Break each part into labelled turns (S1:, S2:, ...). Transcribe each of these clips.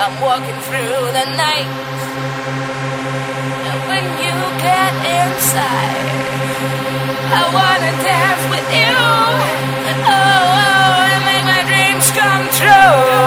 S1: I'm walking through the night. And when you get inside, I wanna dance with you. Oh, oh, oh and make my dreams come true.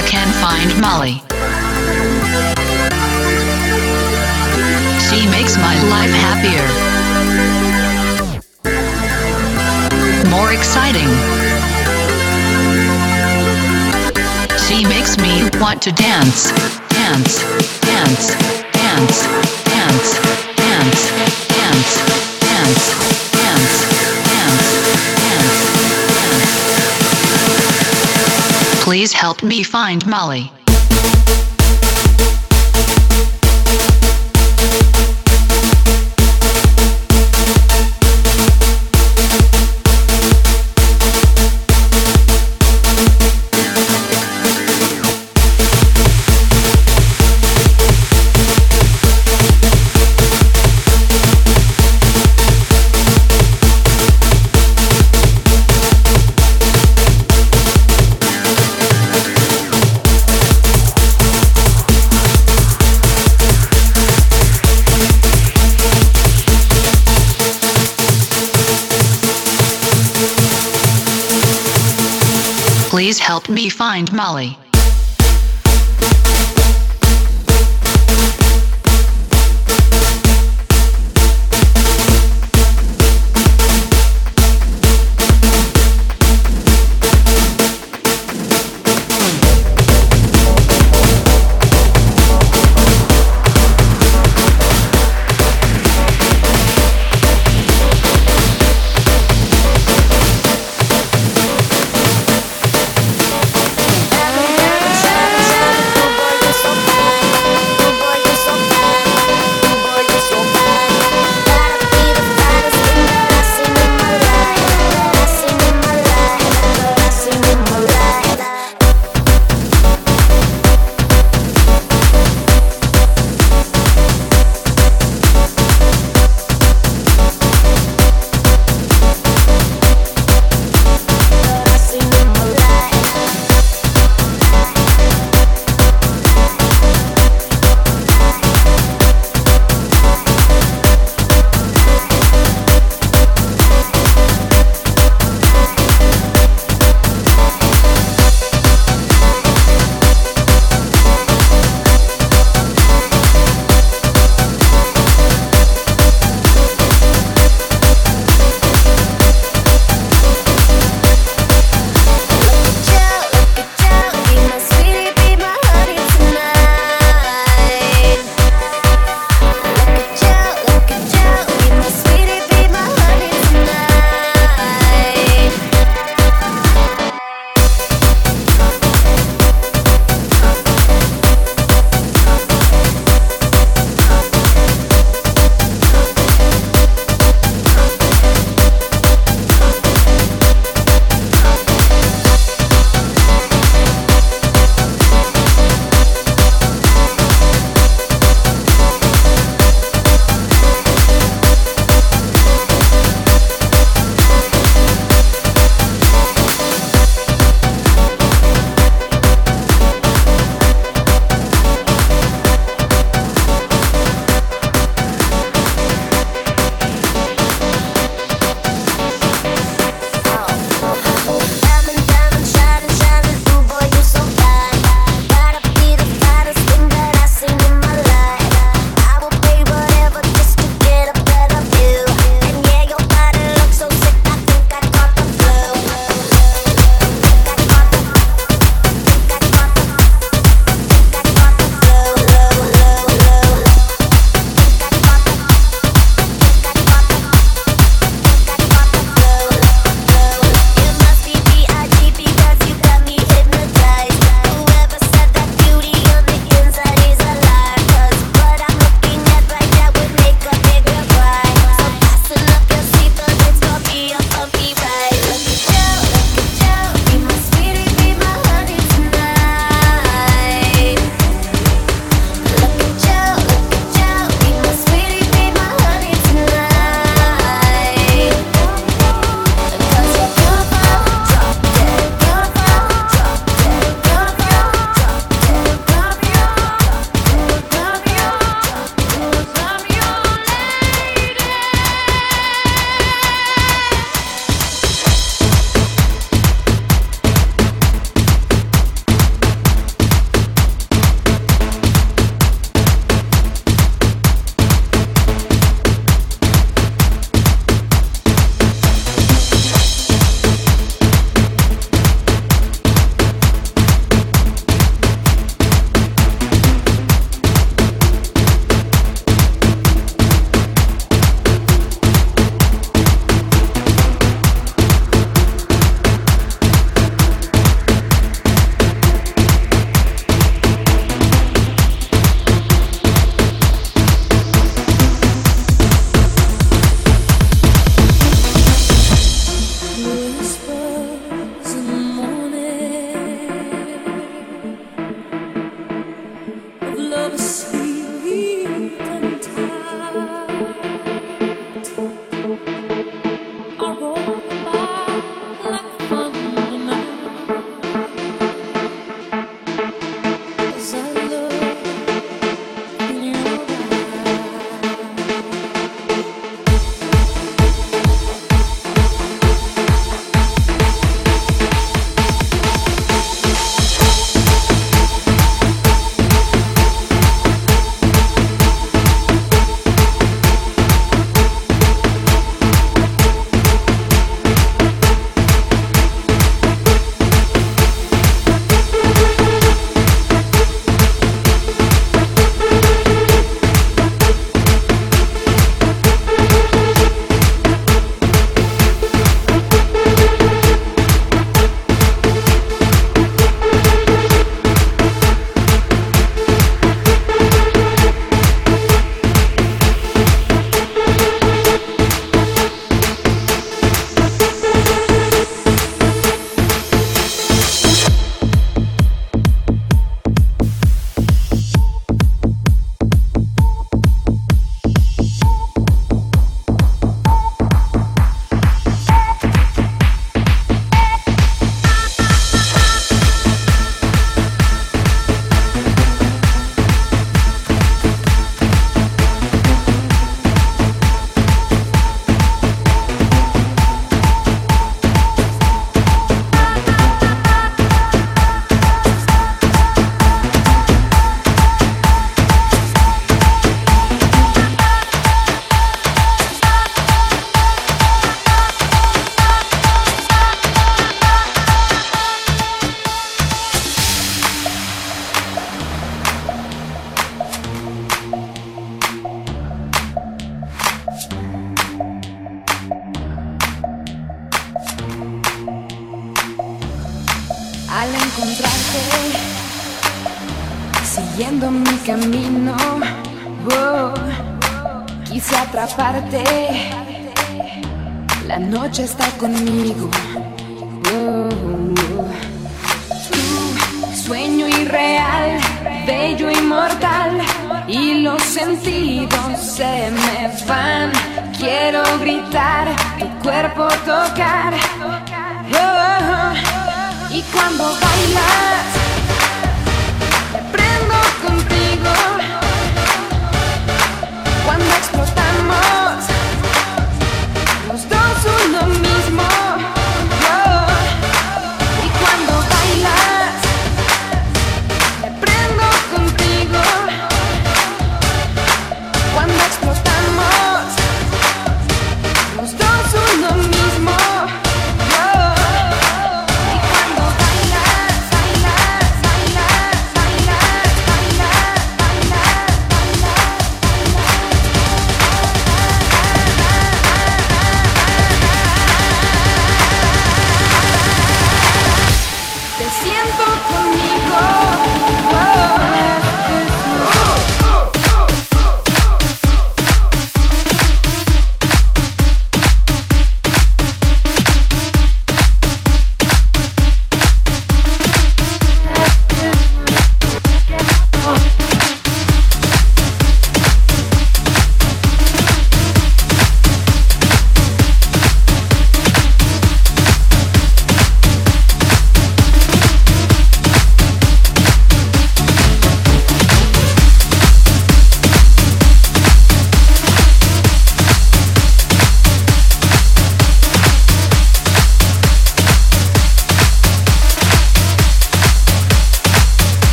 S1: I
S2: can find Molly? She makes my life happier. More exciting. She makes me want to dance, dance, dance, dance, dance, dance, dance, Please help me find Molly. Help me find Molly.
S1: Noche está conmigo. Oh, sueño irreal, bello inmortal. Y los sentidos se me van. Quiero gritar, tu cuerpo tocar. Oh, y cuando bailas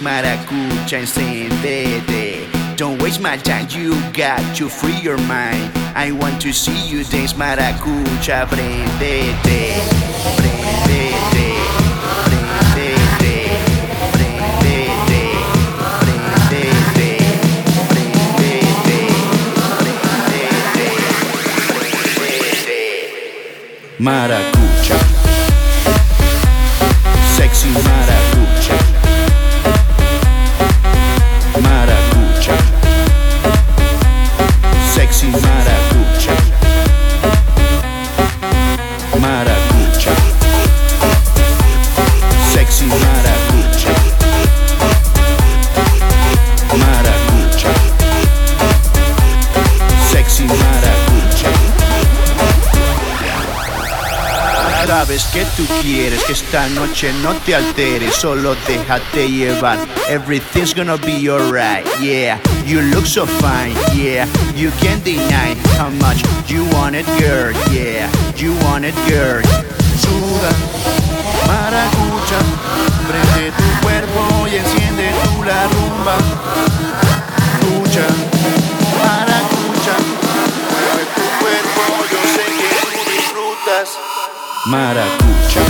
S3: maracucha encendete. Don't waste my time, you got to free your mind. I want to see you dance maracucha, prendete, prendete. Maracucha, sexy maracucha. Sabes que tú quieres, que esta noche no te alteres, solo déjate llevar. Everything's gonna be alright, yeah. You look so fine, yeah. You can't deny how much you want it, girl, yeah. You want it, girl. Suda, maracucha, prende tu cuerpo y enciende tú la rumba. Lucha,
S4: Maracuja.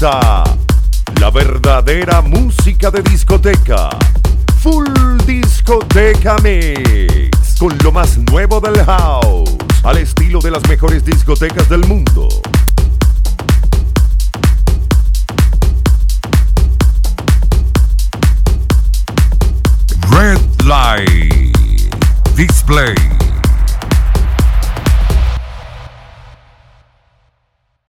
S4: La verdadera música de discoteca. Full Discoteca Mix. Con lo más nuevo del house. Al estilo de las mejores discotecas del mundo. Red Light Display.